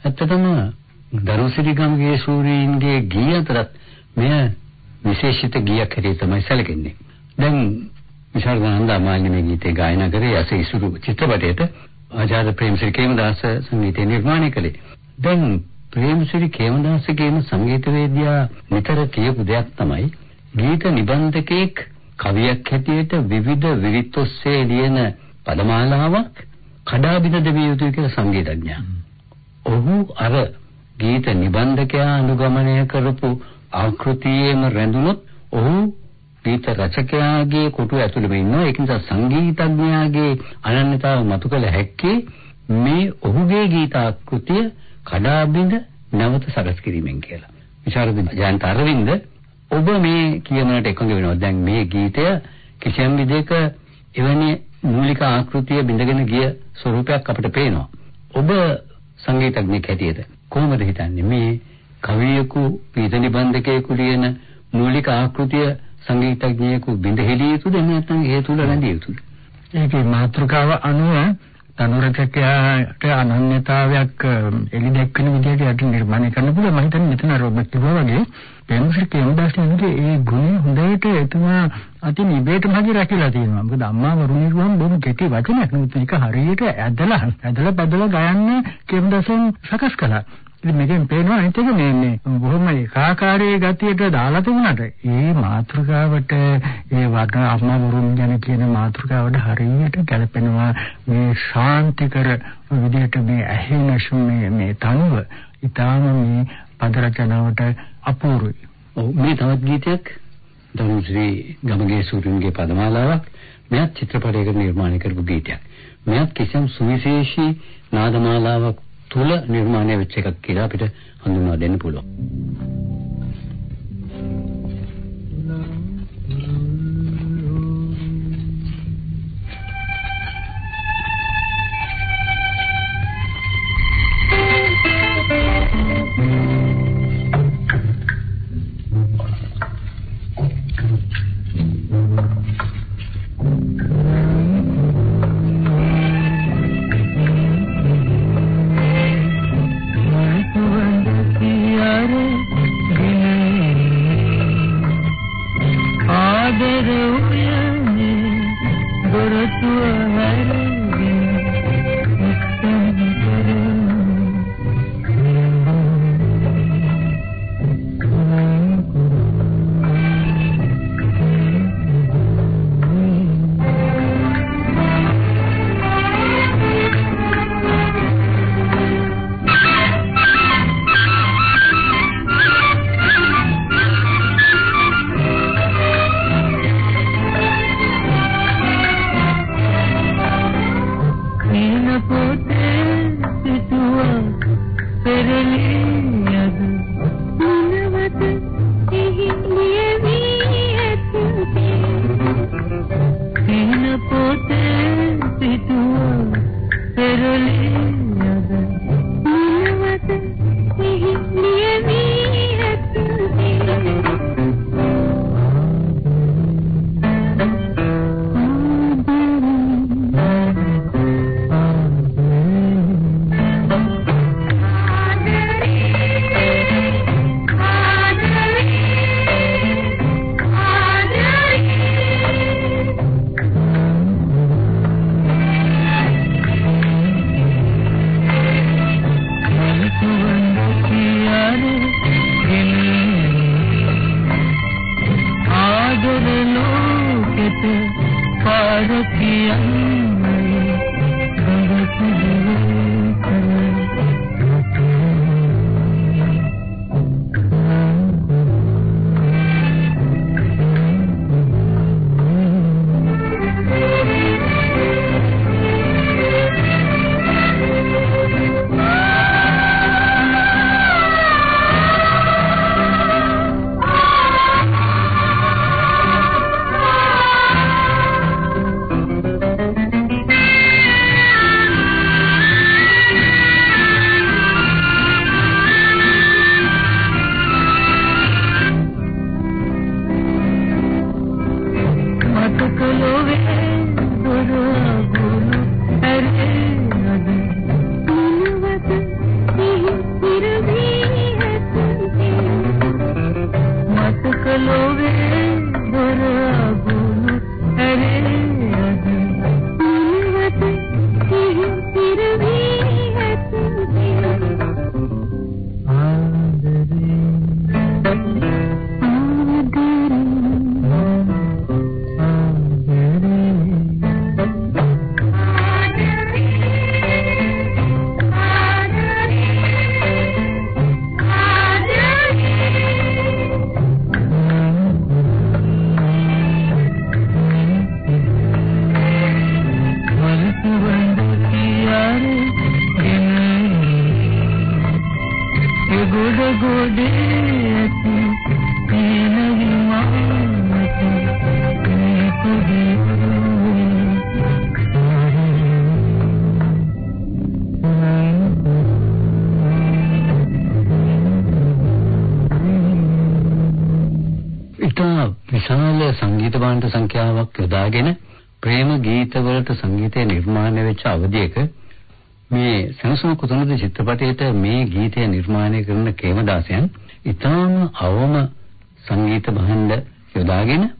ඇත්තටම දරුසිරි ගම්ගේ සූරීන්ගේ ගී අතරත් මෙය විශේෂිත ගීයක් හැටියට තමයි සැලකෙන්නේ. දැන් විශාරදානන්ද අමාල්‍ය මේ ගීතේ ගායනා කරේ යස ඉසුරු චිත්‍රපටයට ආචාර්ය ප්‍රේමසිරි කේමදාස සංගීතය නිර්මාණය කළේ. දැන් ප්‍රේමසිරි කේමදාසගේම සංගීතවේදියා නිතර කියපු දෙයක් තමයි ගීත නිබන්ධකෙක් කවියක් හැටියට විවිධ විරිත් ඔස්සේ ලියන පදමාලාවක් කඩා බිඳ දෙවිය යුතුයි කියලා සංගීතඥයා. ඔහු අර ගීත නිබන්ධකයා අනුගමනය කරපු ආකෘතියේම රැඳුනොත් ඔහු ගීත රචකයාගේ කොටු ඇතුළෙම ඉන්නවා ඒක නිසා සංගීතඥයාගේ අනන්‍යතාව මතු කළ හැක්කේ මේ ඔහුගේ ගීත ආකෘතිය කඩා බිඳ නැවත සකස් කිරීමෙන් කියලා. විශාරද ජයන්ත අරවින්ද ඔබ මේ කියනකට එකඟ වෙනවා. දැන් මේ ගීතය කිසියම් විදිහක එවැනි මූලික ආකෘතිය බිඳගෙන ගිය ස්වරූපයක් අපිට පේනවා. ඔබ සංගීතඥයෙක් හැටියට කොහොමද හිතන්නේ මේ කවියෙකු ගීත නිබන්ධකයෙකු ලියන මූලික ආකෘතිය සංගීතඥයෙකු බිඳ හෙළිය යුතුද නැත්නම් ඒ තුල රැඳිය යුතුද? ඒකේ මාතෘකාව අනුව තනුරචකයාට අනන්‍යතාවයක් එලි දැක්වෙන විදිහට යට නිර්මාණය කරන්න පුළුවන්. මම හිතන්නේ මෙතන රොබර්ට් කිව්වා වගේ පෙන්සිල් කෙම්බාස්ටන්ගේ ඒ ගුණය හොඳට එතුමා අති නිබේටම හරි රැකිලා තියෙනවා. මොකද අම්මා වරුණේ කිව්වම බොහොම කෙටි වචනයක්. නෙවෙයි ඒක හරියට ඇදලා ඇදලා බදලා ගයන්න කෙම්බාස්ටන් සකස් කළා. ඉතින් මේකෙන් පේනවා අනිත් එක මේ මේ බොහොම ඒකාකාරී ගතියට දාලා තිබුණාට ඒ මාතෘකාවට ඒ වර්ණ අම්මවරුන් ගැන කියන මාතෘකාවට හරියට ගැලපෙනවා මේ ශාන්තිකර විදිහට මේ ඇහෙන මේ මේ තනුව ඊටාම මේ පද රචනාවට අපූර්වයි. ඔව් මේ තවත් ගීතයක් දනුශ්‍රී ගමගේ සූරින්ගේ පදමාලාවක් මෙයත් චිත්‍රපටයකට නිර්මාණය කරපු ගීතයක්. මෙයත් කිසියම් සුවිශේෂී නාදමාලාවක් තුල නිර්මාණය වෙච්ච එකක් කියලා අපිට හඳුන්වා දෙන්න පුළුවන්. う。සංගීත භාණ්ඩ සංඛ්‍යාවක් යොදාගෙන ප්‍රේම ගීතවලට සංගීතය නිර්මාණය වෙච්ච අවධියක මේ සනසුන කුතුහලද චිත්‍රපටයේට මේ ගීතය නිර්මාණය කරන කේමදාසයන් ඉතාම අවම සංගීත භාණ්ඩ යොදාගෙන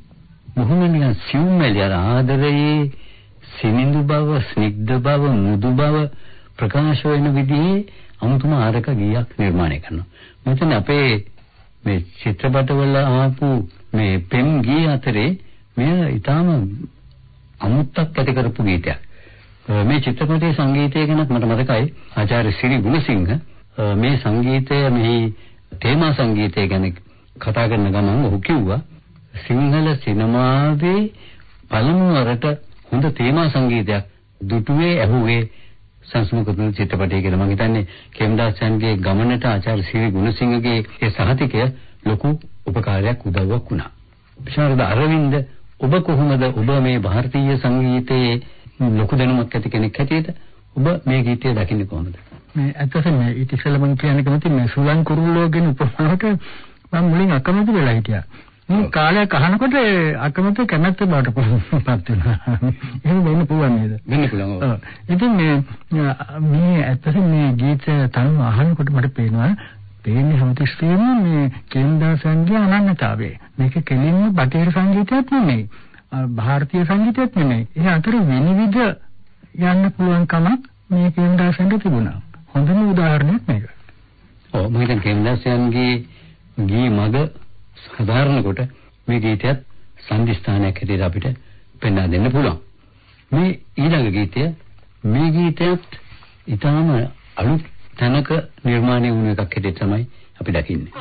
බොහොම නිකන් සිව්මැලි අර ආදරයේ සිනිඳු බව, ස්නිග්ධ බව, මෘදු බව ප්‍රකාශ වෙන විදිහේ අමුතුම ආරක ගීයක් නිර්මාණය කරනවා. මෙතන අපේ මේ චිත්‍රපටවල ආපු මේ පෙම් ගී අතරේ මෙය ඊටාම අමුත්තක් ඇති කරපු ගීතයක්. මේ චිත්‍රපටයේ සංගීතය ගැනත් මට මතකයි ආචාර්ය සිරි ගුණසිංහ මේ සංගීතය මෙහි තේමා සංගීතය ගැන කතා කරන ගමන් ඔහු කිව්වා සිංහල සිනමාවේ පළමු වරට හොඳ තේමා සංගීතයක් දුටුවේ ඇහුවේ සංස්මෘතික චිත්‍රපටය කියලා මම හිතන්නේ කේමදාසයන්ගේ ගමනට ආචාර්ය සිරි ගුණසිංහගේ ඒ සහතිකය ලොකු උපකාරයක් උදව්වක් වුණා. විශාරද අරවින්ද ඔබ කොහොමද ඔබ මේ ಭಾರತೀಯ සංගීතයේ ලොකු දැනුමක් ඇති කෙනෙක් හැටියට ඔබ මේ ගීතය දකින්නේ කොහොමද? මේ ඇත්තටම මේ ඊට ඉස්සෙල්ලා මම කියන්නේ කැමති මේ සුලං කුරුල්ලෝ ගැන උපමාවට මම මුලින් අකමැති වෙලා හිටියා. මේ කාලයක් අහනකොට අකමැති කැමැත්ත බවට පත් වෙනවා. එහෙම වෙන්න පුළුවන් නේද? වෙන්න පුළුවන්. ඔව්. ඉතින් මේ මේ ඇත්තටම මේ ගීත තනුව අහනකොට මට පේනවා තේන්නේ හැමතිස්සෙම මේ කේන්දාසන්ගේ අනන්‍යතාවය. මේක කෙලින්ම බටහිර සංගීතයක් නෙමෙයි. ಭಾರತೀಯ සංගීතයක් නෙමෙයි. ඒ අතර විනිවිද යන්න පුළුවන් කමක් මේ කේන්දාසන්ට තිබුණා. හොඳම උදාහරණයක් මේක. ඔව් මම හිතන්නේ කේන්දාසයන්ගේ ගී මග සාධාරණ කොට මේ ගීතයත් සංදිස්ථානයක් හැටියට අපිට පෙන්වා දෙන්න පුළුවන්. මේ ඊළඟ ගීතය මේ ගීතයත් ඊටාම අලුත් තැනක නිර්මාණය වුණු එකක් හැටියට තමයි අපි දකින්නේ.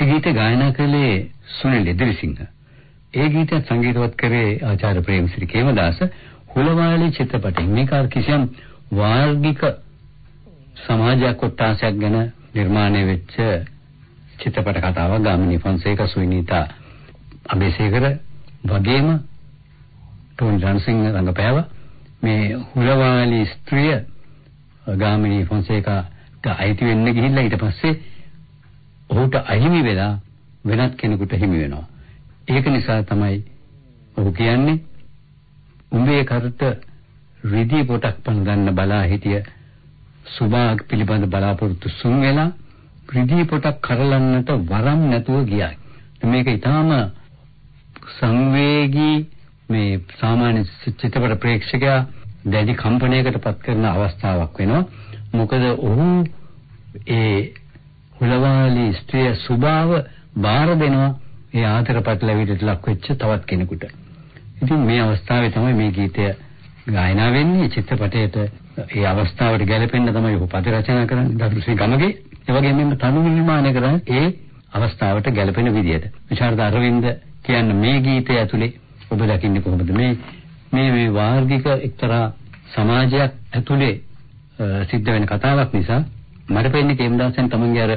ගීත ගායනා කළේ සුනිල් ඉදිරිසිංහ. ඒ ගීතය සංගීතවත් කරේ ආචාර්ය ප්‍රේමසිරි කේමදාස හුලවාලි චිත්‍රපටයෙන්. මේක කිසියම් වාර්ගික සමාජ කොටසක් ගැන නිර්මාණය වෙච්ච චිත්‍රපට කතාවක් ගාමිණී ෆොන්සේකා සුනිතා අබේසේකර වගේම ටෝනි රන්සිංහ රංගපෑවා. මේ හුලවාලි ස්ත්‍රිය ගාමිණී ෆොන්සේකාට අයිති වෙන්න ගිහිල්ලා ඊට පස්සේ ඔහුට අහිමි වෙලා වෙනත් කෙනෙකුට හිමි වෙනවා. ඒක නිසා තමයි ඔහු කියන්නේ උඹේ කරට රිදී පොටක් පන ගන්න බලා හිටිය සුභාග් පිළිබඳ බලාපොරොත්තු සුන් වෙලා රිදී පොටක් කරලන්නට වරම් නැතුව ගියා. මේක ඊටාම සංවේගී මේ සාමාන්‍ය චිත්‍රපට ප්‍රේක්ෂකයා දැඩි කම්පනයකට පත් කරන අවස්ථාවක් වෙනවා. මොකද ඔහු ඒ හුලවාලි ස්ත්‍රිය සුභාව බාර දෙනවා ඒ ආතර පටලැවිල්ලට ලක් වෙච්ච තවත් කෙනෙකුට. ඉතින් මේ අවස්ථාවේ තමයි මේ ගීතය ගායනා වෙන්නේ චිත්‍රපටයේට ඒ අවස්ථාවට ගැලපෙන්න තමයි ඔහු පද රචනා කරන්නේ දරුශ්‍රී ගමගේ. ඒ වගේම මෙන්න තනු නිර්මාණය කරන්නේ ඒ අවස්ථාවට ගැලපෙන විදියට. විශාරද අරවින්ද කියන්නේ මේ ගීතය ඇතුලේ ඔබ දකින්නේ කොහොමද මේ මේ මේ වාර්ගික එක්තරා සමාජයක් ඇතුලේ සිද්ධ වෙන කතාවක් නිසා මට පෙන්නේ කේමදාසයන් තමන්ගේ අර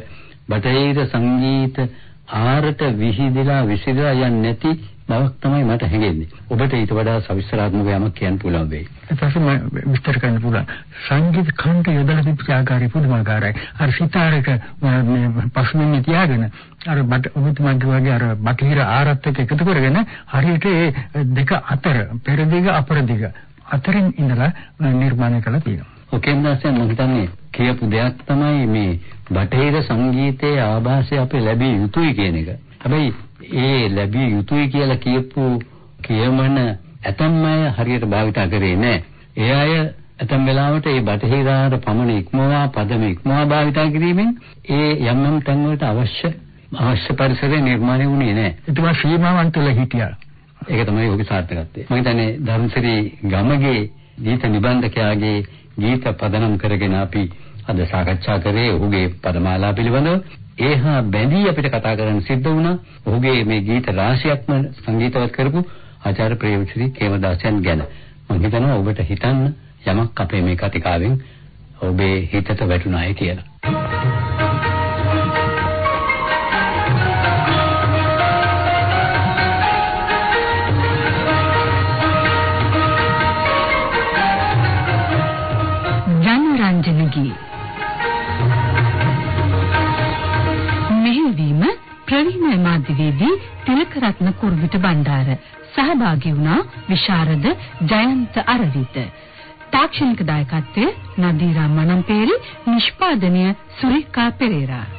බටහිර සංගීත ආරට විහිදලා විසිරලා යන්නේ නැති බවක් තමයි මට හැඟෙන්නේ. ඔබට ඊට වඩා සවිස්තරාත්මක යමක් කියන්න පුළුවන් වෙයි. ඊට පස්සේ මම විස්තර කරන්න පුළුවන්. සංගීත ඛණ්ඩ යොදලා තිබ්බ ආකාරය පුදුමාකාරයි. අර සිතාරක මේ පසුමින් තියාගෙන අර බට ඔබතුමාගේ වගේ අර බටහිර ආරත් එක්ක එකතු කරගෙන හරියට ඒ දෙක අතර පෙරදිග අපරදිග අතරින් ඉඳලා නිර්මාණය කළා තියෙනවා. ඔකෙන් දැසෙන් මම හිතන්නේ කියපු දෙයක් තමයි මේ බටහිර සංගීතයේ ආభాසය අපේ ලැබිය යුතුයි කියන එක. හැබැයි ඒ ලැබිය යුතුයි කියලා කියපු කියමන ඇතම් අය හරියට භාවිතා කරේ නැහැ. ඒ අය ඇතම් වෙලාවට ඒ බටහිරාර පමණ ඉක්මවා පදම ඉක්මවා භාවිතා කිරීමෙන් ඒ යම් යම් තැන් වලට අවශ්‍ය අවශ්‍ය පරිසරය නිර්මාණය වුණේ නැහැ. ඒකම ශ්‍රීමාවන් තුළ හිටියා. ඒක තමයි ඔහුගේ සාර්ථකත්වය. මම හිතන්නේ ධර්මසිරි ගමගේ ගීත නිබන්ධකයාගේ ගීත පදනම් කරගෙන අපි අද සාකච්ඡා කරේ ඔහුගේ පදමාලා පිළිබඳව. ඒහා බැඳී අපිට කතා කරන්න සිද්ධ වුණා. ඔහුගේ මේ ගීත රාශියක්ම සංගීතවත් කරපු ආචාර්ය ප්‍රේමශ්‍රී කේමදාසයන් ගැන. මම හිතනවා ඔබට හිතන්න යමක් අපේ මේ කතිකාවෙන් ඔබේ හිතට වැටුණායි කියලා. ජනරංජනගී මෙහිවීම ප්‍රවීණ මාධ්‍යවේදී තිලකරත්න කුරුවිට බණ්ඩාර. සහභාගී වුණා විශාරද ජයන්ත අරවිත. තාක්ෂණික දායකත්වය නදීරා මනම්පේරි නිෂ්පාදනය සුරිකා පෙරේරා.